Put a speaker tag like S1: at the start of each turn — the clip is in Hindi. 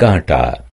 S1: कांटा।